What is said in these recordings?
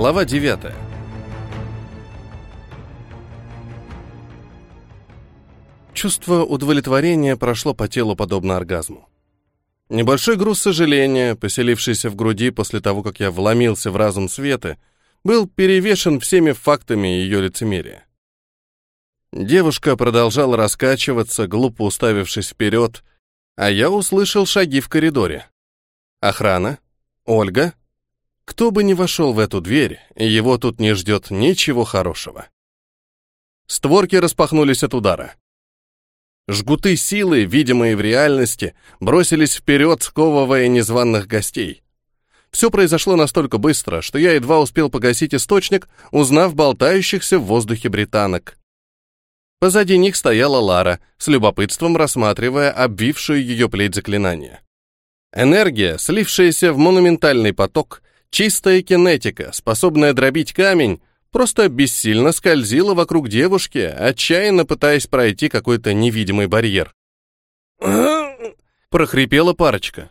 Глава 9. Чувство удовлетворения прошло по телу подобно оргазму. Небольшой груз сожаления, поселившийся в груди после того, как я вломился в разум Светы, был перевешен всеми фактами ее лицемерия. Девушка продолжала раскачиваться, глупо уставившись вперед, а я услышал шаги в коридоре. Охрана? Ольга? Кто бы ни вошел в эту дверь, его тут не ждет ничего хорошего. Створки распахнулись от удара. Жгуты силы, видимые в реальности, бросились вперед, сковывая незваных гостей. Все произошло настолько быстро, что я едва успел погасить источник, узнав болтающихся в воздухе британок. Позади них стояла Лара, с любопытством рассматривая обвившую ее плеть заклинания. Энергия, слившаяся в монументальный поток, Чистая кинетика, способная дробить камень, просто бессильно скользила вокруг девушки, отчаянно пытаясь пройти какой-то невидимый барьер. Прохрипела парочка.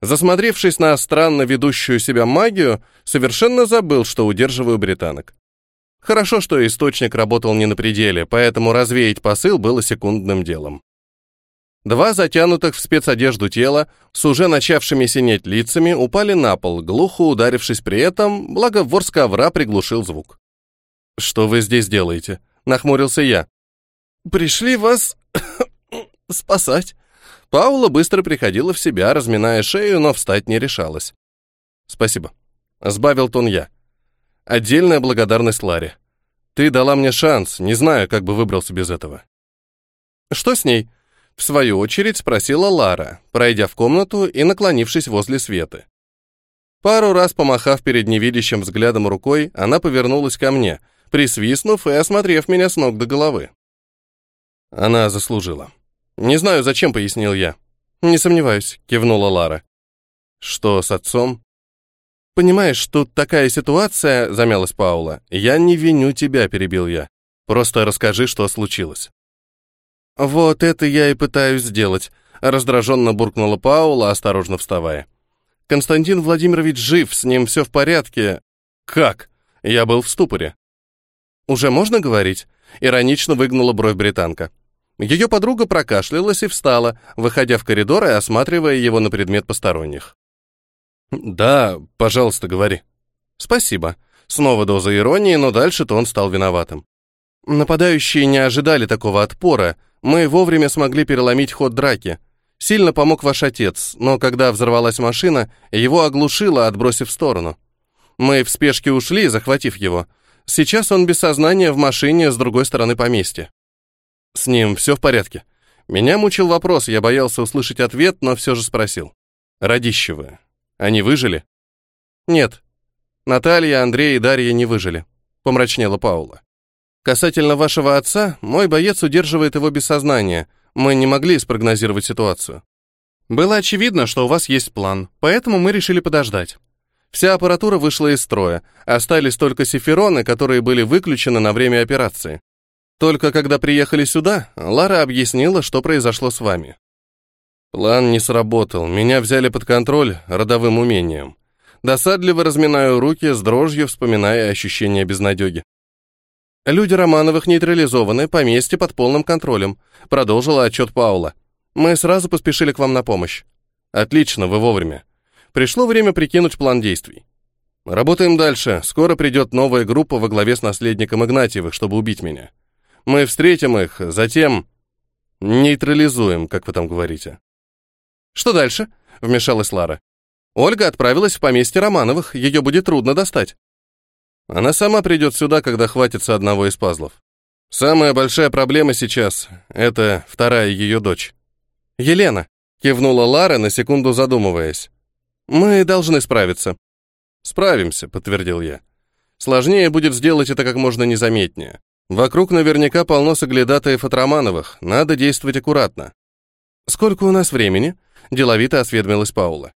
Засмотревшись на странно ведущую себя магию, совершенно забыл, что удерживаю британок. Хорошо, что источник работал не на пределе, поэтому развеять посыл было секундным делом. Два затянутых в спецодежду тела с уже начавшими синеть лицами упали на пол, глухо ударившись при этом, благо вор с ковра приглушил звук. «Что вы здесь делаете?» — нахмурился я. «Пришли вас спасать». Паула быстро приходила в себя, разминая шею, но встать не решалась. «Спасибо», — сбавил тон я. «Отдельная благодарность Ларе. Ты дала мне шанс, не знаю, как бы выбрался без этого». «Что с ней?» В свою очередь спросила Лара, пройдя в комнату и наклонившись возле Светы. Пару раз помахав перед невидящим взглядом рукой, она повернулась ко мне, присвистнув и осмотрев меня с ног до головы. Она заслужила. «Не знаю, зачем», — пояснил я. «Не сомневаюсь», — кивнула Лара. «Что с отцом?» «Понимаешь, тут такая ситуация», — замялась Паула. «Я не виню тебя», — перебил я. «Просто расскажи, что случилось». «Вот это я и пытаюсь сделать», — раздраженно буркнула Паула, осторожно вставая. «Константин Владимирович жив, с ним все в порядке». «Как?» Я был в ступоре. «Уже можно говорить?» — иронично выгнула бровь британка. Ее подруга прокашлялась и встала, выходя в коридор и осматривая его на предмет посторонних. «Да, пожалуйста, говори». «Спасибо». Снова доза иронии, но дальше-то он стал виноватым. Нападающие не ожидали такого отпора, мы вовремя смогли переломить ход драки. Сильно помог ваш отец, но когда взорвалась машина, его оглушило, отбросив в сторону. Мы в спешке ушли, захватив его. Сейчас он без сознания в машине с другой стороны поместья. С ним все в порядке. Меня мучил вопрос, я боялся услышать ответ, но все же спросил. Радищевы, они выжили? Нет. Наталья, Андрей и Дарья не выжили. Помрачнела Паула. Касательно вашего отца, мой боец удерживает его без сознания. Мы не могли спрогнозировать ситуацию. Было очевидно, что у вас есть план, поэтому мы решили подождать. Вся аппаратура вышла из строя, остались только сифероны, которые были выключены на время операции. Только когда приехали сюда, Лара объяснила, что произошло с вами. План не сработал, меня взяли под контроль родовым умением. Досадливо разминаю руки, с дрожью вспоминая ощущение безнадеги. «Люди Романовых нейтрализованы, поместье под полным контролем», продолжила отчет Паула. «Мы сразу поспешили к вам на помощь». «Отлично, вы вовремя. Пришло время прикинуть план действий. Работаем дальше. Скоро придет новая группа во главе с наследником Игнатьевых, чтобы убить меня. Мы встретим их, затем нейтрализуем, как вы там говорите». «Что дальше?» — вмешалась Лара. «Ольга отправилась в поместье Романовых, ее будет трудно достать». Она сама придет сюда, когда хватится одного из пазлов. Самая большая проблема сейчас — это вторая ее дочь. «Елена», — кивнула Лара, на секунду задумываясь. «Мы должны справиться». «Справимся», — подтвердил я. «Сложнее будет сделать это как можно незаметнее. Вокруг наверняка полно соглядатаев от Романовых, надо действовать аккуратно». «Сколько у нас времени?» — деловито осведомилась Паула.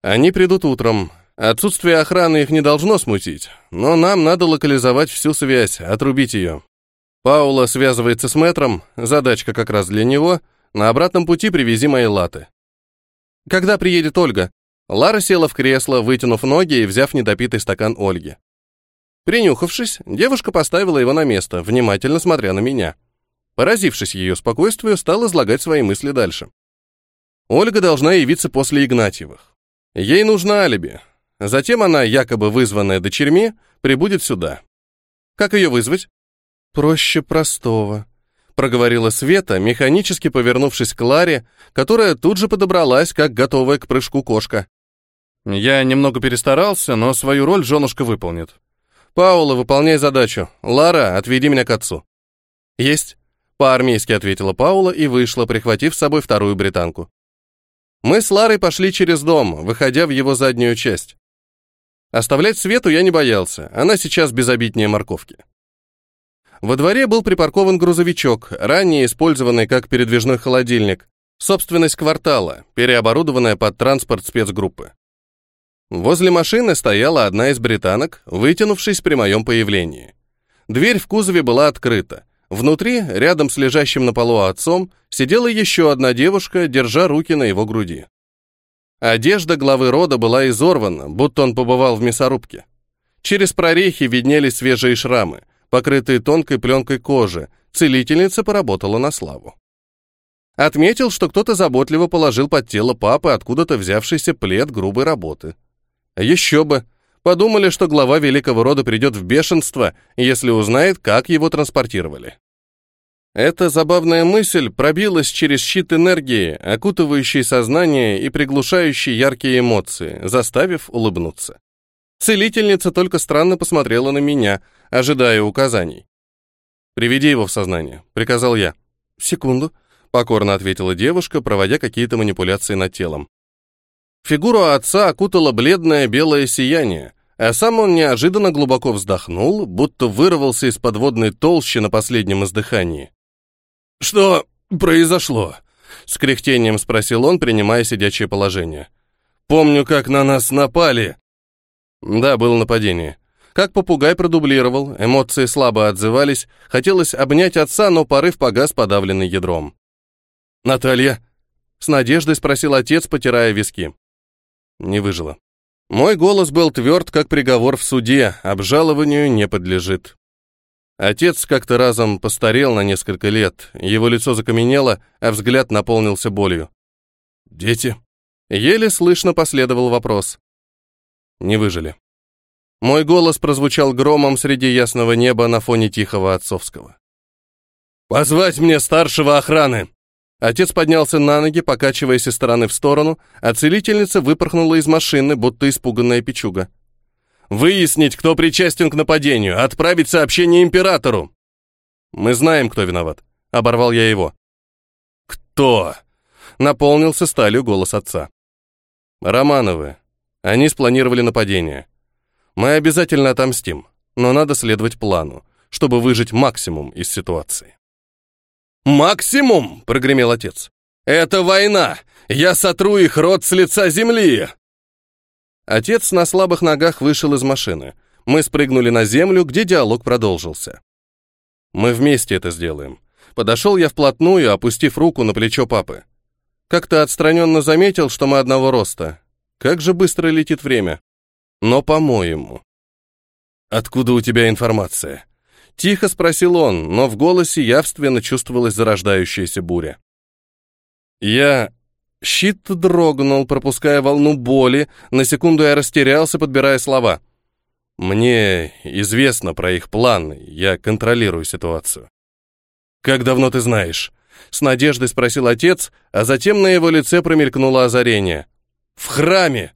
«Они придут утром, Отсутствие охраны их не должно смутить, но нам надо локализовать всю связь, отрубить ее. Паула связывается с мэтром, задачка как раз для него, на обратном пути привези мои латы. Когда приедет Ольга? Лара села в кресло, вытянув ноги и взяв недопитый стакан Ольги. Принюхавшись, девушка поставила его на место, внимательно смотря на меня. Поразившись ее спокойствию, стал излагать свои мысли дальше. Ольга должна явиться после Игнатьевых. Ей нужно алиби. Затем она, якобы вызванная дочерьми, прибудет сюда. Как ее вызвать? Проще простого, проговорила Света, механически повернувшись к Ларе, которая тут же подобралась, как готовая к прыжку кошка. Я немного перестарался, но свою роль женушка выполнит. Паула, выполняй задачу. Лара, отведи меня к отцу. Есть. По-армейски ответила Паула и вышла, прихватив с собой вторую британку. Мы с Ларой пошли через дом, выходя в его заднюю часть. Оставлять Свету я не боялся, она сейчас безобиднее морковки. Во дворе был припаркован грузовичок, ранее использованный как передвижной холодильник, собственность квартала, переоборудованная под транспорт спецгруппы. Возле машины стояла одна из британок, вытянувшись при моем появлении. Дверь в кузове была открыта, Внутри, рядом с лежащим на полу отцом, сидела еще одна девушка, держа руки на его груди. Одежда главы рода была изорвана, будто он побывал в мясорубке. Через прорехи виднелись свежие шрамы, покрытые тонкой пленкой кожи. Целительница поработала на славу. Отметил, что кто-то заботливо положил под тело папы откуда-то взявшийся плед грубой работы. Еще бы, Подумали, что глава великого рода придет в бешенство, если узнает, как его транспортировали. Эта забавная мысль пробилась через щит энергии, окутывающий сознание и приглушающий яркие эмоции, заставив улыбнуться. Целительница только странно посмотрела на меня, ожидая указаний. «Приведи его в сознание», — приказал я. «Секунду», — покорно ответила девушка, проводя какие-то манипуляции над телом. Фигуру отца окутало бледное белое сияние, а сам он неожиданно глубоко вздохнул, будто вырвался из подводной толщи на последнем издыхании. «Что произошло?» — с кряхтением спросил он, принимая сидячее положение. «Помню, как на нас напали». Да, было нападение. Как попугай продублировал, эмоции слабо отзывались, хотелось обнять отца, но порыв погас подавленный ядром. «Наталья?» — с надеждой спросил отец, потирая виски. Не выжила. Мой голос был тверд, как приговор в суде, обжалованию не подлежит. Отец как-то разом постарел на несколько лет, его лицо закаменело, а взгляд наполнился болью. «Дети?» Еле слышно последовал вопрос. Не выжили. Мой голос прозвучал громом среди ясного неба на фоне тихого отцовского. «Позвать мне старшего охраны!» Отец поднялся на ноги, покачиваясь из стороны в сторону, а целительница выпорхнула из машины, будто испуганная печуга. «Выяснить, кто причастен к нападению, отправить сообщение императору!» «Мы знаем, кто виноват», — оборвал я его. «Кто?» — наполнился сталью голос отца. «Романовы. Они спланировали нападение. Мы обязательно отомстим, но надо следовать плану, чтобы выжить максимум из ситуации». «Максимум!» — прогремел отец. «Это война! Я сотру их рот с лица земли!» Отец на слабых ногах вышел из машины. Мы спрыгнули на землю, где диалог продолжился. «Мы вместе это сделаем». Подошел я вплотную, опустив руку на плечо папы. Как-то отстраненно заметил, что мы одного роста. Как же быстро летит время. Но, по-моему... «Откуда у тебя информация?» Тихо спросил он, но в голосе явственно чувствовалась зарождающаяся буря. Я... Щит дрогнул, пропуская волну боли. На секунду я растерялся, подбирая слова. Мне известно про их планы, я контролирую ситуацию. «Как давно ты знаешь?» С надеждой спросил отец, а затем на его лице промелькнуло озарение. «В храме!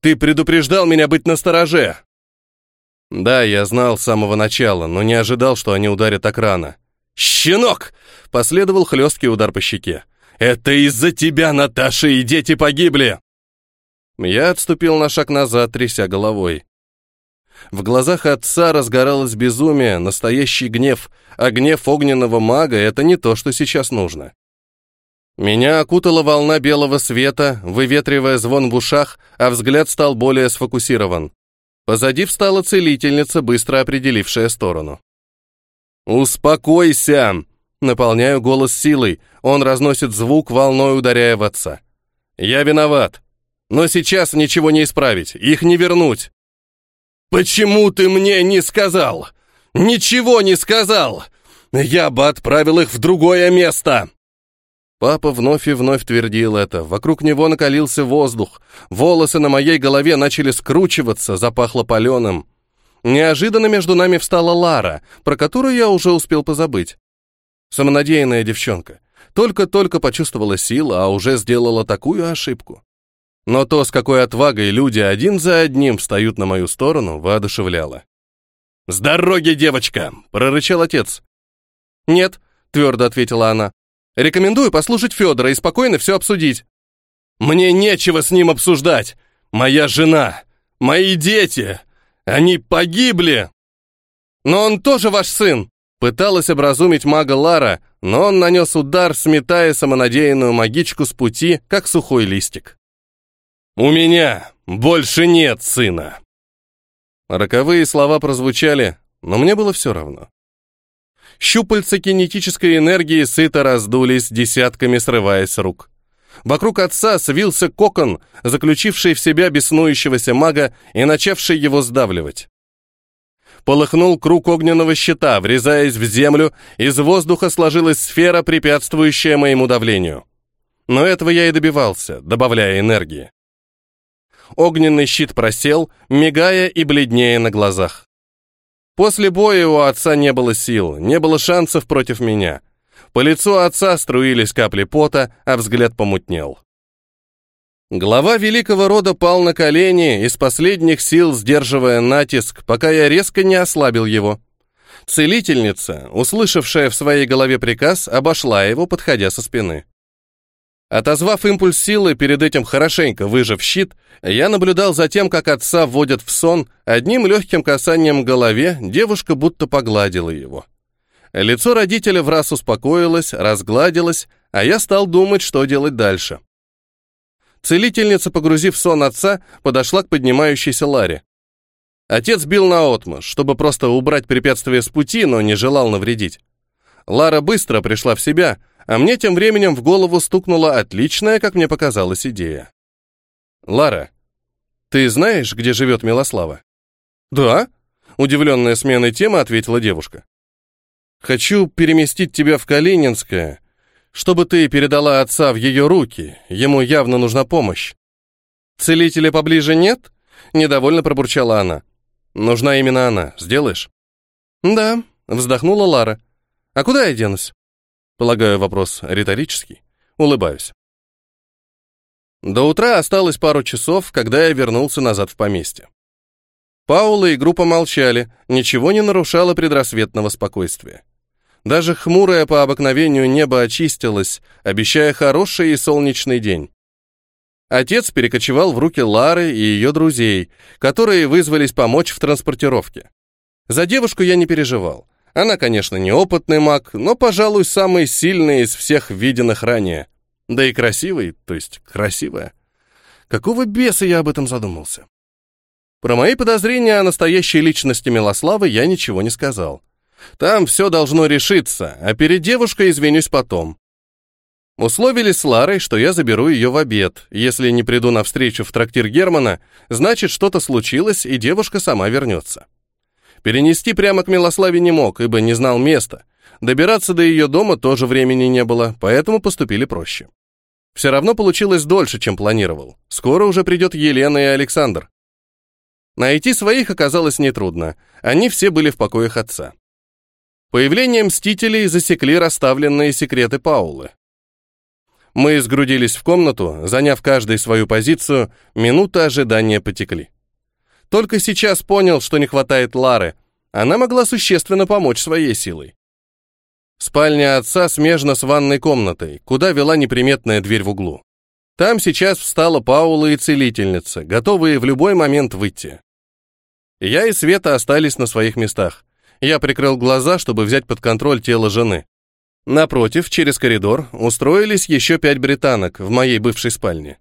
Ты предупреждал меня быть настороже!» Да, я знал с самого начала, но не ожидал, что они ударят так рано. «Щенок!» — последовал хлесткий удар по щеке. «Это из-за тебя, Наташа, и дети погибли!» Я отступил на шаг назад, тряся головой. В глазах отца разгоралось безумие, настоящий гнев, а гнев огненного мага — это не то, что сейчас нужно. Меня окутала волна белого света, выветривая звон в ушах, а взгляд стал более сфокусирован. Позади встала целительница, быстро определившая сторону. «Успокойся!» Наполняю голос силой. Он разносит звук, волной ударяя в отца. «Я виноват. Но сейчас ничего не исправить. Их не вернуть». Почему ты мне не сказал? Ничего не сказал! Я бы отправил их в другое место!» Папа вновь и вновь твердил это. Вокруг него накалился воздух. Волосы на моей голове начали скручиваться, запахло паленым. Неожиданно между нами встала Лара, про которую я уже успел позабыть. Самонадеянная девчонка. Только-только почувствовала силу, а уже сделала такую ошибку. Но то, с какой отвагой люди один за одним встают на мою сторону, воодушевляло. «С дороги, девочка!» — прорычал отец. «Нет», — твердо ответила она. «Рекомендую послушать Федора и спокойно все обсудить». «Мне нечего с ним обсуждать! Моя жена! Мои дети! Они погибли!» «Но он тоже ваш сын!» Пыталась образумить мага Лара, но он нанес удар, сметая самонадеянную магичку с пути, как сухой листик. «У меня больше нет сына!» Роковые слова прозвучали, но мне было все равно. Щупальца кинетической энергии сыто раздулись, десятками срываясь с рук. Вокруг отца свился кокон, заключивший в себя беснующегося мага и начавший его сдавливать. Полыхнул круг огненного щита, врезаясь в землю, из воздуха сложилась сфера, препятствующая моему давлению. Но этого я и добивался, добавляя энергии. Огненный щит просел, мигая и бледнее на глазах. После боя у отца не было сил, не было шансов против меня. По лицу отца струились капли пота, а взгляд помутнел. Глава великого рода пал на колени, из последних сил сдерживая натиск, пока я резко не ослабил его. Целительница, услышавшая в своей голове приказ, обошла его, подходя со спины. Отозвав импульс силы, перед этим хорошенько выжав щит, я наблюдал за тем, как отца вводят в сон, одним легким касанием голове девушка будто погладила его. Лицо родителя в раз успокоилось, разгладилось, а я стал думать, что делать дальше. Целительница, погрузив сон отца, подошла к поднимающейся Ларе. Отец бил наотмашь, чтобы просто убрать препятствие с пути, но не желал навредить. Лара быстро пришла в себя — а мне тем временем в голову стукнула отличная, как мне показалась, идея. «Лара, ты знаешь, где живет Милослава?» «Да», — удивленная сменой темы ответила девушка. «Хочу переместить тебя в Калининское, чтобы ты передала отца в ее руки, ему явно нужна помощь». «Целителя поближе нет?» — недовольно пробурчала она. «Нужна именно она. Сделаешь?» «Да», — вздохнула Лара. «А куда я денусь?» Полагаю, вопрос риторический. Улыбаюсь. До утра осталось пару часов, когда я вернулся назад в поместье. Паула и группа молчали, ничего не нарушало предрассветного спокойствия. Даже хмурое по обыкновению небо очистилось, обещая хороший и солнечный день. Отец перекочевал в руки Лары и ее друзей, которые вызвались помочь в транспортировке. За девушку я не переживал. Она, конечно, не опытный маг, но, пожалуй, самый сильный из всех виденных ранее. Да и красивый, то есть красивая. Какого беса я об этом задумался? Про мои подозрения о настоящей личности Милославы я ничего не сказал. Там все должно решиться, а перед девушкой извинюсь потом. Условились с Ларой, что я заберу ее в обед. Если не приду на встречу в трактир Германа, значит, что-то случилось, и девушка сама вернется. Перенести прямо к Милославе не мог, ибо не знал места. Добираться до ее дома тоже времени не было, поэтому поступили проще. Все равно получилось дольше, чем планировал. Скоро уже придет Елена и Александр. Найти своих оказалось нетрудно. Они все были в покоях отца. Появление Мстителей засекли расставленные секреты Паулы. Мы сгрудились в комнату, заняв каждый свою позицию, минуты ожидания потекли. Только сейчас понял, что не хватает Лары. Она могла существенно помочь своей силой. Спальня отца смежна с ванной комнатой, куда вела неприметная дверь в углу. Там сейчас встала Паула и целительница, готовые в любой момент выйти. Я и Света остались на своих местах. Я прикрыл глаза, чтобы взять под контроль тело жены. Напротив, через коридор, устроились еще пять британок в моей бывшей спальне.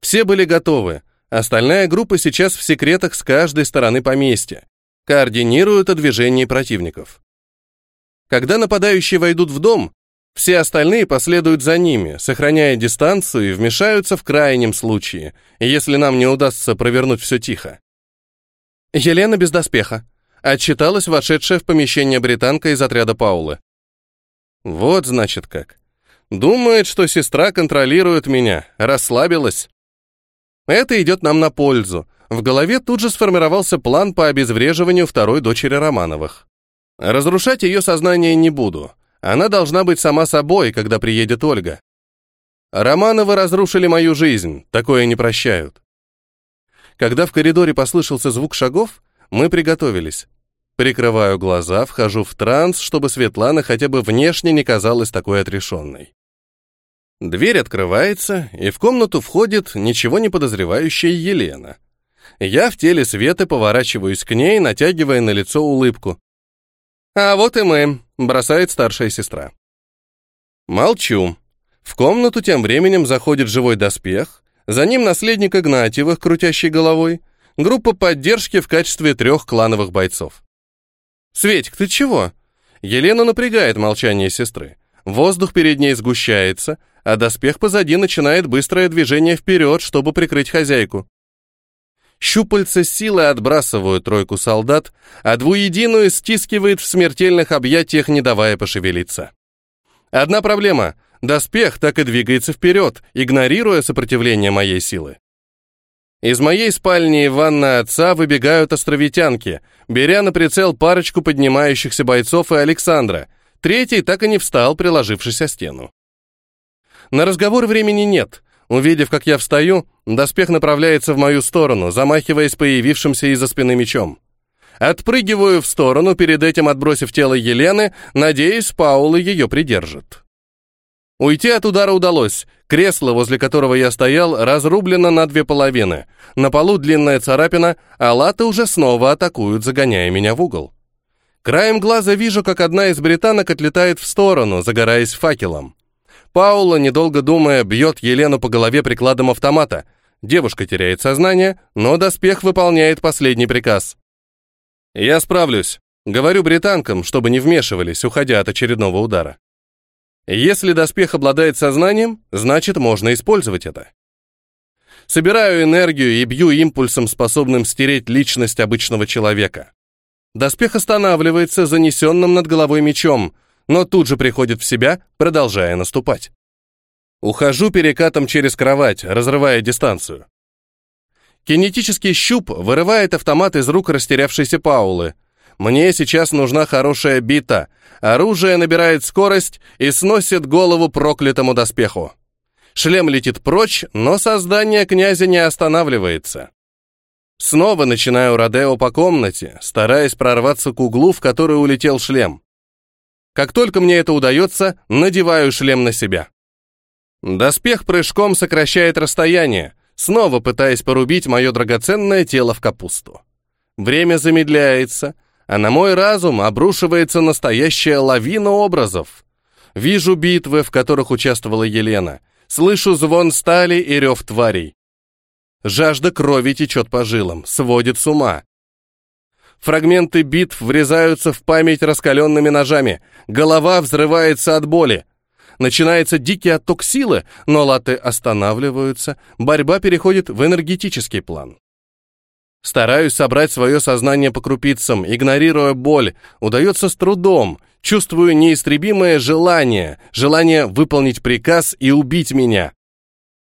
Все были готовы, Остальная группа сейчас в секретах с каждой стороны поместья. Координируют о движении противников. Когда нападающие войдут в дом, все остальные последуют за ними, сохраняя дистанцию и вмешаются в крайнем случае, если нам не удастся провернуть все тихо. Елена без доспеха. Отчиталась вошедшая в помещение британка из отряда Паулы. Вот, значит, как. Думает, что сестра контролирует меня, расслабилась. Это идет нам на пользу. В голове тут же сформировался план по обезвреживанию второй дочери Романовых. Разрушать ее сознание не буду. Она должна быть сама собой, когда приедет Ольга. Романовы разрушили мою жизнь, такое не прощают. Когда в коридоре послышался звук шагов, мы приготовились. Прикрываю глаза, вхожу в транс, чтобы Светлана хотя бы внешне не казалась такой отрешенной. Дверь открывается, и в комнату входит ничего не подозревающая Елена. Я в теле Светы поворачиваюсь к ней, натягивая на лицо улыбку. «А вот и мы», — бросает старшая сестра. Молчу. В комнату тем временем заходит живой доспех, за ним наследник Игнатьевых, крутящий головой, группа поддержки в качестве трех клановых бойцов. «Светик, ты чего?» Елена напрягает молчание сестры. Воздух перед ней сгущается, а доспех позади начинает быстрое движение вперед, чтобы прикрыть хозяйку. Щупальца силы отбрасывают тройку солдат, а двуединую стискивает в смертельных объятиях, не давая пошевелиться. Одна проблема — доспех так и двигается вперед, игнорируя сопротивление моей силы. Из моей спальни и ванной отца выбегают островитянки, беря на прицел парочку поднимающихся бойцов и Александра. Третий так и не встал, приложившись о стену. На разговор времени нет. Увидев, как я встаю, доспех направляется в мою сторону, замахиваясь появившимся из-за спины мечом. Отпрыгиваю в сторону, перед этим отбросив тело Елены, надеясь, Паула ее придержит. Уйти от удара удалось. Кресло, возле которого я стоял, разрублено на две половины. На полу длинная царапина, а латы уже снова атакуют, загоняя меня в угол. Краем глаза вижу, как одна из британок отлетает в сторону, загораясь факелом. Паула, недолго думая, бьет Елену по голове прикладом автомата. Девушка теряет сознание, но доспех выполняет последний приказ. «Я справлюсь», — говорю британкам, чтобы не вмешивались, уходя от очередного удара. Если доспех обладает сознанием, значит, можно использовать это. Собираю энергию и бью импульсом, способным стереть личность обычного человека. Доспех останавливается занесенным над головой мечом, но тут же приходит в себя, продолжая наступать. Ухожу перекатом через кровать, разрывая дистанцию. Кинетический щуп вырывает автомат из рук растерявшейся Паулы. Мне сейчас нужна хорошая бита, Оружие набирает скорость и сносит голову проклятому доспеху. Шлем летит прочь, но создание князя не останавливается. Снова начинаю Родео по комнате, стараясь прорваться к углу, в который улетел шлем. Как только мне это удается, надеваю шлем на себя. Доспех прыжком сокращает расстояние, снова пытаясь порубить мое драгоценное тело в капусту. Время замедляется — а на мой разум обрушивается настоящая лавина образов. Вижу битвы, в которых участвовала Елена, слышу звон стали и рев тварей. Жажда крови течет по жилам, сводит с ума. Фрагменты битв врезаются в память раскаленными ножами, голова взрывается от боли. Начинается дикий отток силы, но латы останавливаются, борьба переходит в энергетический план. Стараюсь собрать свое сознание по крупицам, игнорируя боль. Удается с трудом. Чувствую неистребимое желание, желание выполнить приказ и убить меня.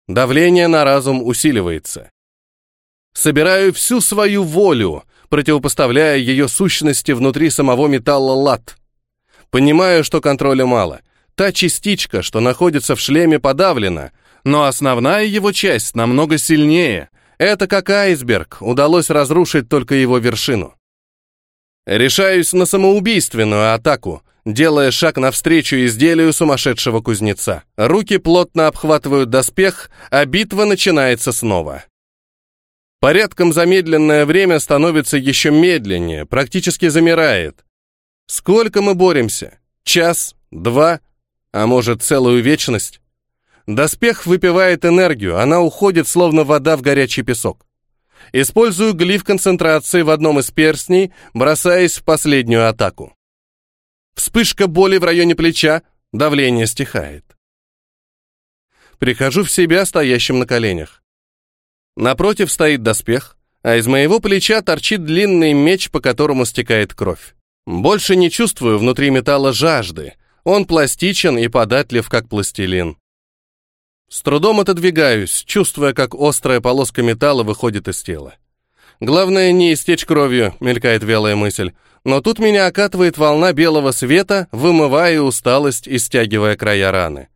Давление на разум усиливается. Собираю всю свою волю, противопоставляя ее сущности внутри самого металла лад. Понимаю, что контроля мало. Та частичка, что находится в шлеме, подавлена, но основная его часть намного сильнее, это как айсберг, удалось разрушить только его вершину. Решаюсь на самоубийственную атаку, делая шаг навстречу изделию сумасшедшего кузнеца. Руки плотно обхватывают доспех, а битва начинается снова. Порядком замедленное время становится еще медленнее, практически замирает. Сколько мы боремся? Час? Два? А может, целую вечность? Доспех выпивает энергию, она уходит, словно вода в горячий песок. Использую глиф концентрации в одном из перстней, бросаясь в последнюю атаку. Вспышка боли в районе плеча, давление стихает. Прихожу в себя стоящим на коленях. Напротив стоит доспех, а из моего плеча торчит длинный меч, по которому стекает кровь. Больше не чувствую внутри металла жажды. Он пластичен и податлив, как пластилин. С трудом отодвигаюсь, чувствуя, как острая полоска металла выходит из тела. Главное не истечь кровью, мелькает вялая мысль. Но тут меня окатывает волна белого света, вымывая усталость и стягивая края раны.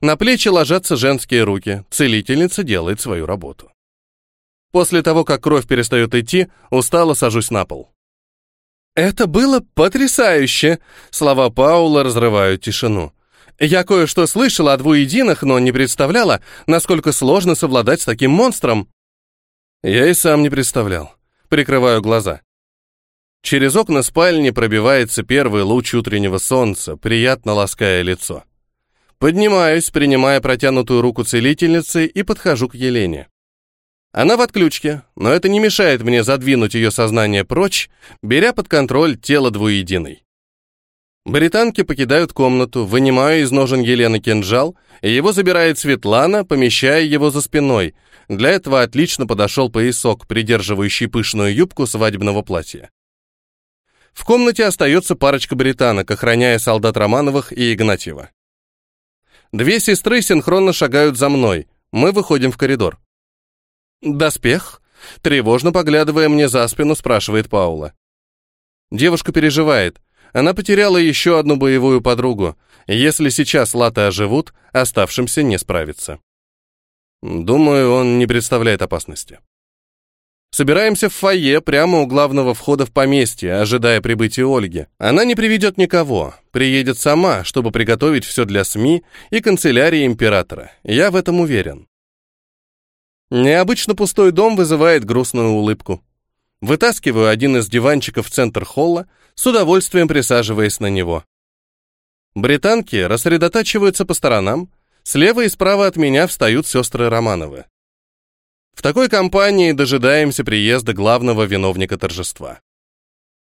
На плечи ложатся женские руки. Целительница делает свою работу. После того, как кровь перестает идти, устало сажусь на пол. «Это было потрясающе!» Слова Паула разрывают тишину. «Я кое-что слышала о двуединых, но не представляла, насколько сложно совладать с таким монстром». Я и сам не представлял. Прикрываю глаза. Через окна спальни пробивается первый луч утреннего солнца, приятно лаская лицо. Поднимаюсь, принимая протянутую руку целительницы и подхожу к Елене. Она в отключке, но это не мешает мне задвинуть ее сознание прочь, беря под контроль тело двуединой. Британки покидают комнату, вынимаю из ножен Елены кинжал, и его забирает Светлана, помещая его за спиной. Для этого отлично подошел поясок, придерживающий пышную юбку свадебного платья. В комнате остается парочка британок, охраняя солдат Романовых и Игнатьева. Две сестры синхронно шагают за мной. Мы выходим в коридор. «Доспех?» Тревожно поглядывая мне за спину, спрашивает Паула. Девушка переживает. Она потеряла еще одну боевую подругу. Если сейчас латы оживут, оставшимся не справится. Думаю, он не представляет опасности. Собираемся в фойе прямо у главного входа в поместье, ожидая прибытия Ольги. Она не приведет никого, приедет сама, чтобы приготовить все для СМИ и канцелярии императора. Я в этом уверен. Необычно пустой дом вызывает грустную улыбку. Вытаскиваю один из диванчиков в центр холла, с удовольствием присаживаясь на него. Британки рассредотачиваются по сторонам, слева и справа от меня встают сестры Романовы. В такой компании дожидаемся приезда главного виновника торжества.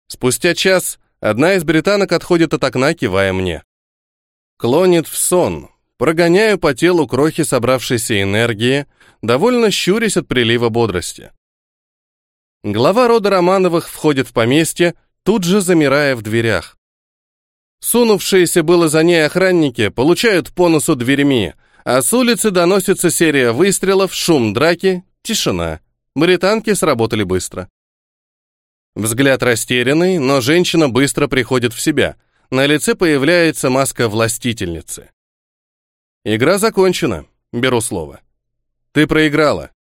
Спустя час одна из британок отходит от окна, кивая мне. Клонит в сон, прогоняю по телу крохи собравшейся энергии, довольно щурясь от прилива бодрости. Глава рода Романовых входит в поместье, тут же замирая в дверях. Сунувшиеся было за ней охранники получают по носу дверьми, а с улицы доносится серия выстрелов, шум драки, Тишина. Британки сработали быстро. Взгляд растерянный, но женщина быстро приходит в себя. На лице появляется маска властительницы. Игра закончена. Беру слово. Ты проиграла.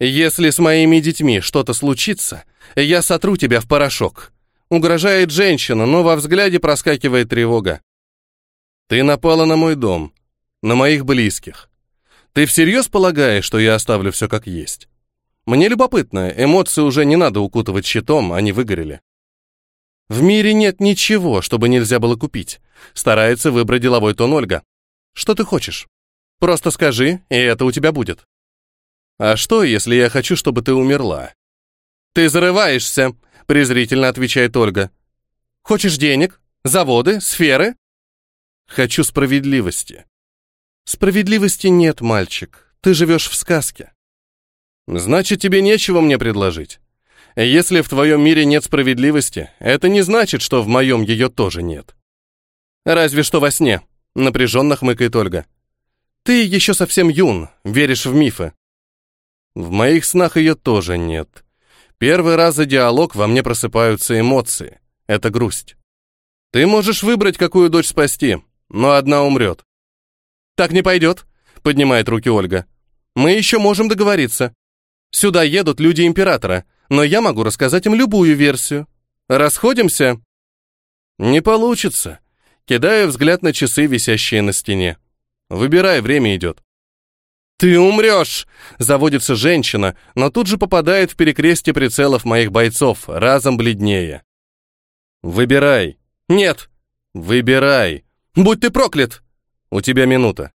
Если с моими детьми что-то случится, я сотру тебя в порошок. Угрожает женщина, но во взгляде проскакивает тревога. Ты напала на мой дом, на моих близких. Ты всерьез полагаешь, что я оставлю все как есть? Мне любопытно, эмоции уже не надо укутывать щитом, они выгорели. В мире нет ничего, чтобы нельзя было купить. Старается выбрать деловой тон Ольга. Что ты хочешь? Просто скажи, и это у тебя будет. А что, если я хочу, чтобы ты умерла? Ты зарываешься, презрительно отвечает Ольга. Хочешь денег? Заводы? Сферы? Хочу справедливости. Справедливости нет, мальчик. Ты живешь в сказке. Значит, тебе нечего мне предложить. Если в твоем мире нет справедливости, это не значит, что в моем ее тоже нет. Разве что во сне, напряженно хмыкает Ольга. Ты еще совсем юн, веришь в мифы. В моих снах ее тоже нет. Первый раз за диалог во мне просыпаются эмоции. Это грусть. Ты можешь выбрать, какую дочь спасти, но одна умрет. «Так не пойдет», — поднимает руки Ольга. «Мы еще можем договориться. Сюда едут люди императора, но я могу рассказать им любую версию. Расходимся?» «Не получится», — кидаю взгляд на часы, висящие на стене. «Выбирай, время идет». «Ты умрешь!» — заводится женщина, но тут же попадает в перекрестие прицелов моих бойцов, разом бледнее. «Выбирай!» «Нет!» «Выбирай!» «Будь ты проклят!» У тебя минута.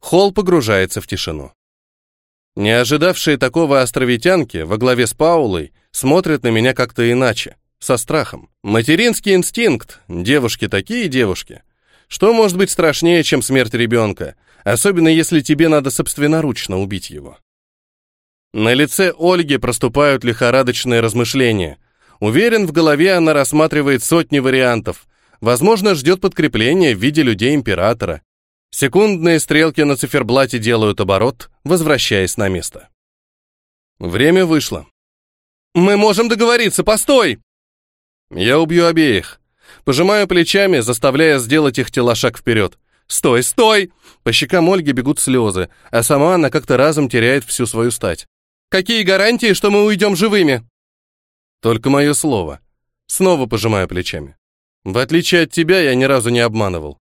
Холл погружается в тишину. Не ожидавшие такого островитянки во главе с Паулой смотрят на меня как-то иначе, со страхом. Материнский инстинкт, девушки такие девушки. Что может быть страшнее, чем смерть ребенка, особенно если тебе надо собственноручно убить его? На лице Ольги проступают лихорадочные размышления. Уверен, в голове она рассматривает сотни вариантов. Возможно, ждет подкрепления в виде людей императора. Секундные стрелки на циферблате делают оборот, возвращаясь на место. Время вышло. «Мы можем договориться, постой!» Я убью обеих. Пожимаю плечами, заставляя сделать их тела шаг вперед. «Стой, стой!» По щекам Ольги бегут слезы, а сама она как-то разом теряет всю свою стать. «Какие гарантии, что мы уйдем живыми?» Только мое слово. Снова пожимаю плечами. В отличие от тебя, я ни разу не обманывал.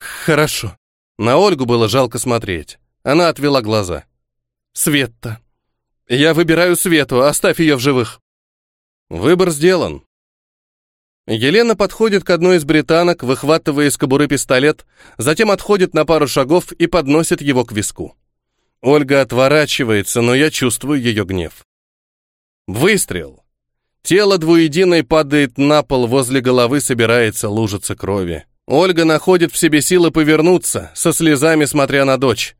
Хорошо. На Ольгу было жалко смотреть. Она отвела глаза. Свет-то. Я выбираю Свету, оставь ее в живых. Выбор сделан. Елена подходит к одной из британок, выхватывая из кобуры пистолет, затем отходит на пару шагов и подносит его к виску. Ольга отворачивается, но я чувствую ее гнев. Выстрел. Тело двуединой падает на пол, возле головы собирается лужица крови. Ольга находит в себе силы повернуться, со слезами смотря на дочь.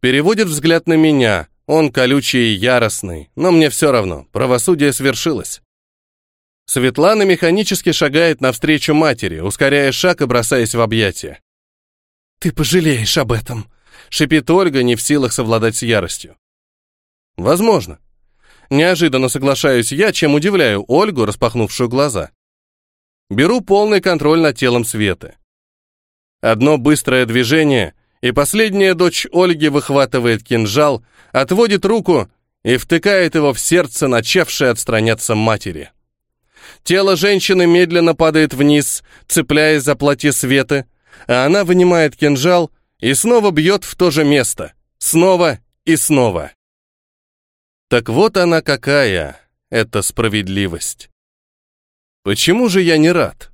Переводит взгляд на меня. Он колючий и яростный, но мне все равно, правосудие свершилось. Светлана механически шагает навстречу матери, ускоряя шаг и бросаясь в объятия. «Ты пожалеешь об этом», — шипит Ольга, не в силах совладать с яростью. «Возможно. Неожиданно соглашаюсь я, чем удивляю Ольгу, распахнувшую глаза. Беру полный контроль над телом Светы. Одно быстрое движение, и последняя дочь Ольги выхватывает кинжал, отводит руку и втыкает его в сердце начавшей отстраняться матери. Тело женщины медленно падает вниз, цепляясь за платье Светы, а она вынимает кинжал и снова бьет в то же место. Снова и снова. Так вот она какая, эта справедливость. Почему же я не рад?